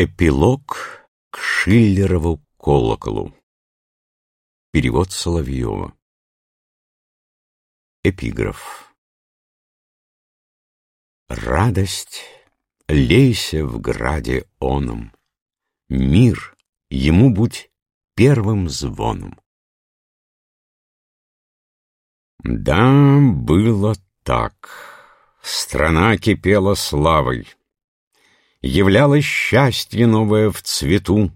Эпилог к Шиллерову колоколу. Перевод Соловьева. Эпиграф. Радость, лейся в граде оном, Мир, ему будь первым звоном. Да, было так. Страна кипела славой являлось счастье новое в цвету.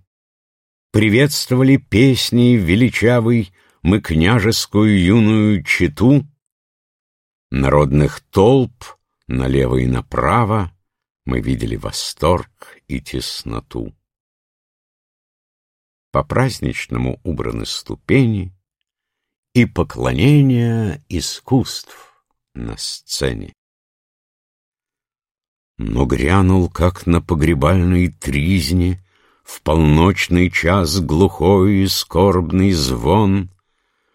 Приветствовали песней величавой мы княжескую юную читу. Народных толп налево и направо мы видели восторг и тесноту. По-праздничному убраны ступени и поклонения искусств на сцене. Но грянул, как на погребальной тризне, В полночный час глухой и скорбный звон.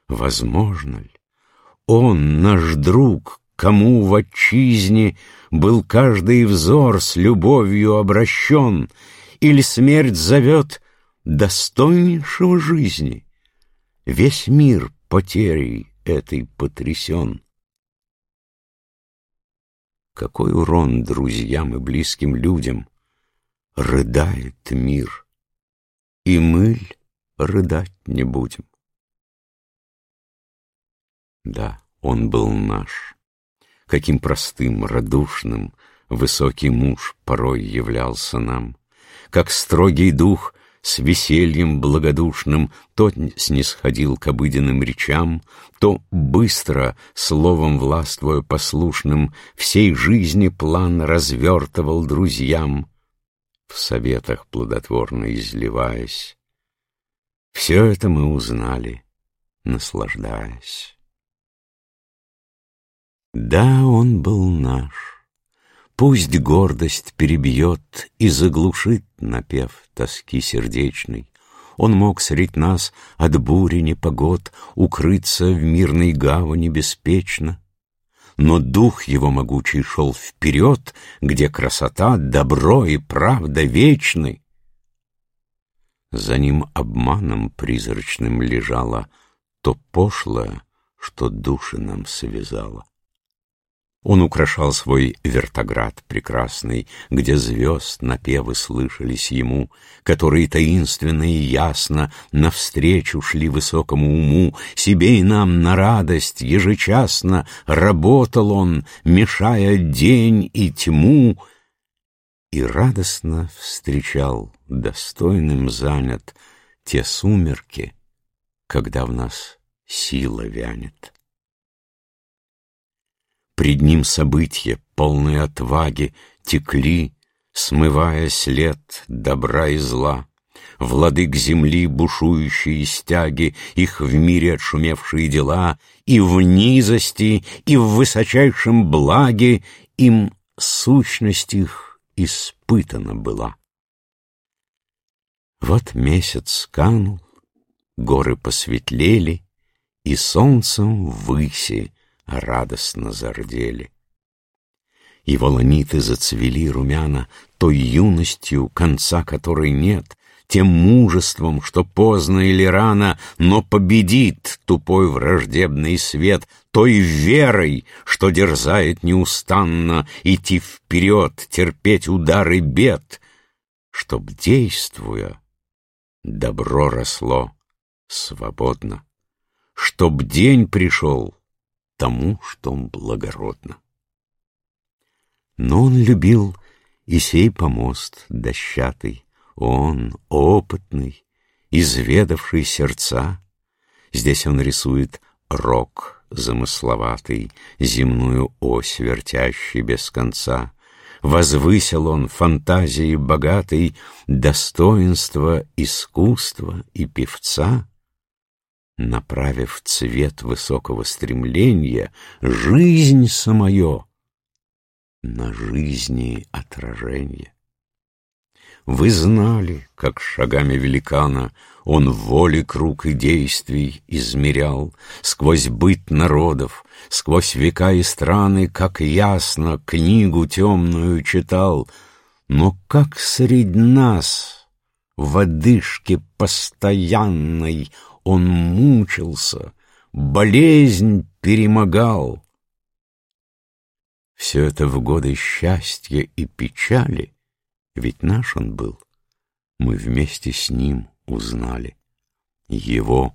Возможно ли? Он, наш друг, Кому в отчизне Был каждый взор с любовью обращен, Или смерть зовет достойнейшего жизни? Весь мир потерей этой потрясен. Какой урон друзьям и близким людям! Рыдает мир, и мы рыдать не будем. Да, он был наш. Каким простым, радушным Высокий муж порой являлся нам. Как строгий дух с весельем благодушным То снисходил к обыденным речам, То быстро, словом властвуя послушным, Всей жизни план развертывал друзьям, В советах плодотворно изливаясь. Все это мы узнали, наслаждаясь. Да, он был наш. Пусть гордость перебьет и заглушит напев тоски сердечной. Он мог средь нас от бури непогод Укрыться в мирной гавани беспечно. Но дух его могучий шел вперед, Где красота, добро и правда вечны. За ним обманом призрачным лежало То пошлое, что души нам связало. Он украшал свой вертоград прекрасный, Где звезд напевы слышались ему, Которые таинственно и ясно Навстречу шли высокому уму, Себе и нам на радость ежечасно Работал он, мешая день и тьму, И радостно встречал, достойным занят, Те сумерки, когда в нас сила вянет. Пред ним события, полные отваги, Текли, смывая след добра и зла. Владык земли бушующие стяги, Их в мире отшумевшие дела, И в низости, и в высочайшем благе Им сущность их испытана была. Вот месяц канул, горы посветлели, И солнцем выси радостно зардели. Его ланиты зацвели румяна той юностью, конца которой нет, тем мужеством, что поздно или рано, но победит тупой враждебный свет, той верой, что дерзает неустанно идти вперед, терпеть удары бед, чтоб, действуя, добро росло свободно, чтоб день пришел тому, что благородно. Но он любил и сей помост дощатый, он опытный, изведавший сердца. Здесь он рисует рок замысловатый, земную ось вертящий без конца. Возвысил он фантазии богатой достоинства искусства и певца направив цвет высокого стремления, жизнь самое на жизни отражение. Вы знали, как шагами великана Он воли круг и действий измерял, Сквозь быт народов, сквозь века и страны, Как ясно книгу темную читал. Но как средь нас, в одышке постоянной, он мучился, болезнь перемогал. Все это в годы счастья и печали, ведь наш он был, мы вместе с ним узнали. Его,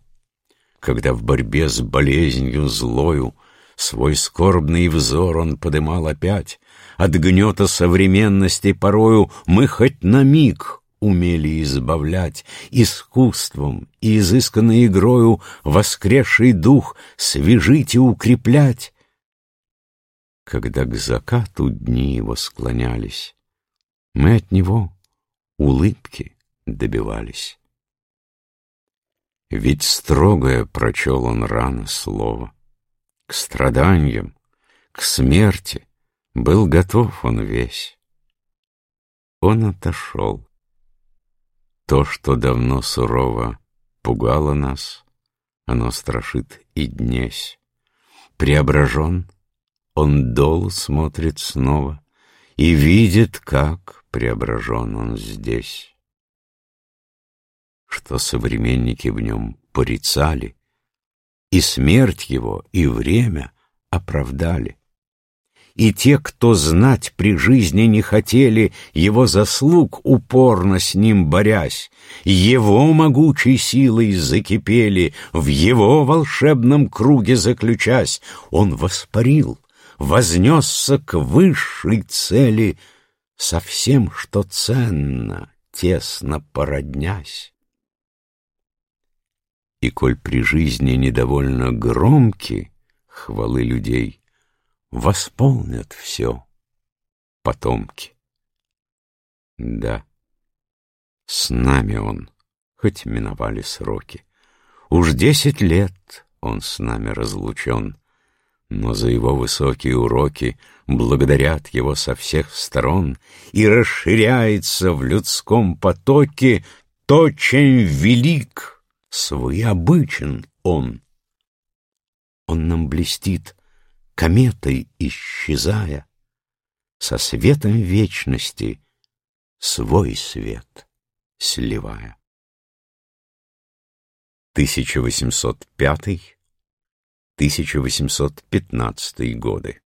когда в борьбе с болезнью злою Свой скорбный взор он подымал опять. От гнета современности порою Мы хоть на миг умели избавлять Искусством и изысканной игрою Воскресший дух свежить и укреплять. Когда к закату дни его склонялись, Мы от него улыбки добивались. Ведь строгое прочел он рано слово — к страданиям, к смерти был готов он весь. Он отошел. То, что давно сурово пугало нас, оно страшит и днесь. Преображен, он дол смотрит снова и видит, как преображен он здесь. Что современники в нем порицали, и смерть его, и время оправдали. И те, кто знать при жизни не хотели, Его заслуг упорно с ним борясь, Его могучей силой закипели, В его волшебном круге заключась, Он воспарил, вознесся к высшей цели, Со всем, что ценно, тесно породнясь. И коль при жизни недовольно громки хвалы людей, Восполнят все потомки. Да, с нами он, хоть миновали сроки. Уж десять лет он с нами разлучен, Но за его высокие уроки Благодарят его со всех сторон, И расширяется в людском потоке То, чем велик своеобычен он. Он нам блестит, кометой исчезая, Со светом вечности свой свет сливая. 1805-1815 годы